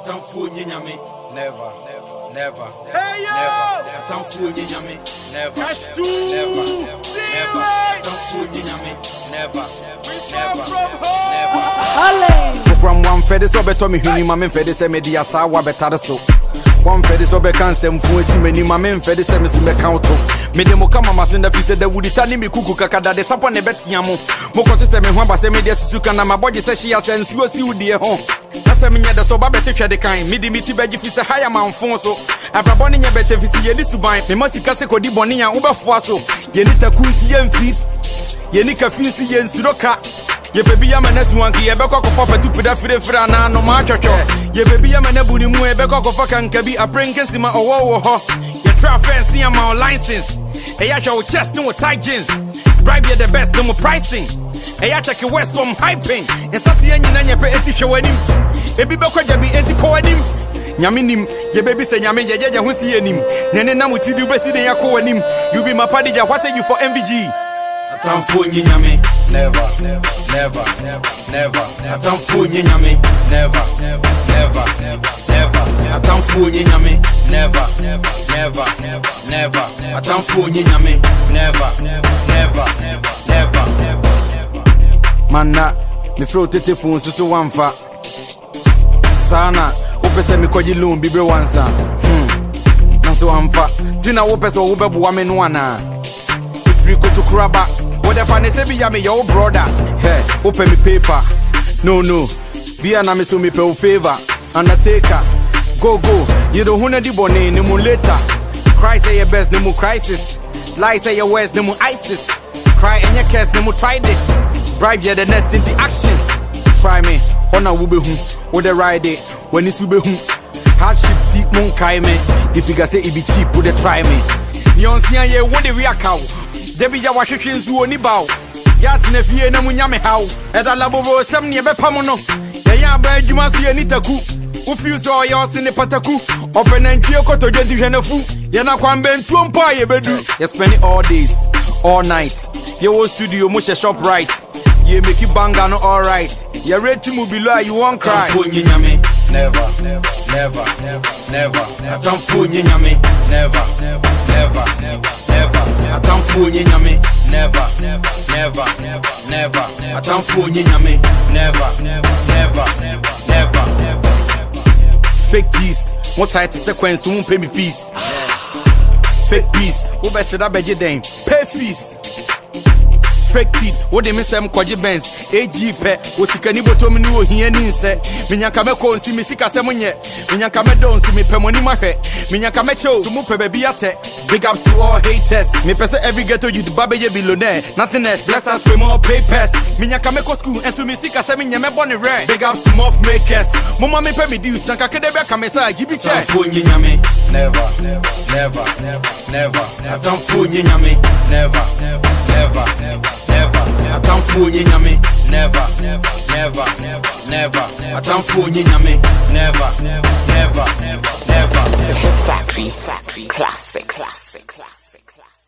atamfoɔ nye nyame. Never. Never. Hey never, atamfoɔ nye nyame. Never. Never. never. Never. Atamfoɔ nye nyame. Never. Never. never. Hallelujah. From one fed so beto me hwini ma me fed se me dia saa wa betare so. One fed so be kan sem fu esi mani ma me fed se me si me kan to. Me de mo kama ma senda fi se da wudi tani mi kuku kaka da de sapo ne betia mo. Mo ko se me ho aba se me dia susuka na ma boje se shi asensuo si wudi e ho na sɛ menyɛ dɛ sɛ ɔba bɛte twɛ de kan mede me ti bɛgye fi sɛ haya mamfo so. Abrabɔ ne nyɛ bɛtɛ fi sɛ yɛni suban mema sika sɛ kɔdi bɔne a wobɛfoa so yɛni taku nsi yɛmfi yɛni kafi nsi yɛnsuro ka yɛbɛbi yɛma no asuwanke yɛbɛkɔ akɔfa patupida firefire anaa nomaa twɔtwɔ yɛbɛbi yɛma no abu ne mu yɛbɛkɔ akɔfa kanka bi license. Ɛyɛ ahwɛ wo chest ne tight jeans. Bribe yɛ the best ne mo pricing ɛyɛ akyɛke west om hyping nsateɛ nyina nyɛpɛ ɛti hwɛ w'anim ebi bɛkɔ gya bi enti kɔ w'anim nyame nim yɛbɛbi sɛ nyame yɛgyɛgyɛ ho si yɛnim ne ne nam ti de wobɛsi ne yɛkɔ w'anim you be my party gya what say you for mvg atamfoɔ nyi nyame Never, Never, never, never, atamfoɔ nyi nyame never, never, never, atamfoɔ nyi nyame never, never, never, atamfoɔ nyi nyame never never never never atam fu nyame never never, never, never. Mana mefrɛ wo tetefo nso so woamfa saa na wopɛ sɛ mekɔgye loan bi berɛ wansa. Hmm. nanso wamfa nti na wopɛ sɛ wobɛboa me no anaa ɛfiri kotokoraba wode fa ne sɛ bi ya meyɛ wo brɔda hɛ wopɛ me paper. No no bia na me so mepɛ wo favor. Undertaker go go. Yɛde ho no di bɔne ne mu later. Cry sɛ yɛ best ne mu crisis. Lie sɛ yɛ west ne mu isis. Cry ɛnyɛ curse ne mu try this Right here, the next in the action. Try me, honor will be who, with the ride it, when it's will be who. Hardship deep moon kai me. If you say it be cheap, would they try me? Nyon siya ye wo de ria cow. Debi ya wa hwehwe nsu oni bawo. Ya tena fie na munya how? hawo. Eda laboro sem ne be pam no. Ya ya ba adwuma so ye ni taku. Wo fi so ye o se ne pataku. Obenantie kotodwe di hwenafu. Ye na kwambe ntuo mpo aye bedu. You spend it all days, all night. Your old studio mo shop right. You make it bang and alright. You're ready to move below, you won't cry. Never, never, never, never, never. Don't fool you, Never, never, never, never. Don't fool you, Never, never, never, never. Don't fool you, Never, never, never, never. Fake peace. What's I to sequence to pay me peace? Fake peace. Who better that bed you then? Pay peace. Fake teeth wo de me sɛm kɔgye bens ag pɛ wɔ sikani bɔtɔm ne wɔ hia ni nsɛ menyanka mɛkɔ nsi me sika sɛm nyɛ menyanka mɛdɔ nsi mepɛ mo anim ahwɛ menyanka mɛkyɛw so mopɛ baabi atɛ big ups to all haters. Mepɛ sɛ every ghetto youth ba bɛyɛ billionaire nothing else. Let's us pay more papers. Menyanka mɛkɔ school ɛnso me sika sɛ menyɛ mɛbɔ ne rɛ big ups to moth makers. Moma mepɛ me deals na kakede bɛka me sa gyi bi kyɛ atamfoɔ nyi Never, never, never, atamfoɔ nyi nyame. Never, never, never, atamfoɔ nyi nyame. Never, never, never, atamfoɔ nyi nyame. Never, never, never. Hit factory, factory, classic, classic, classic.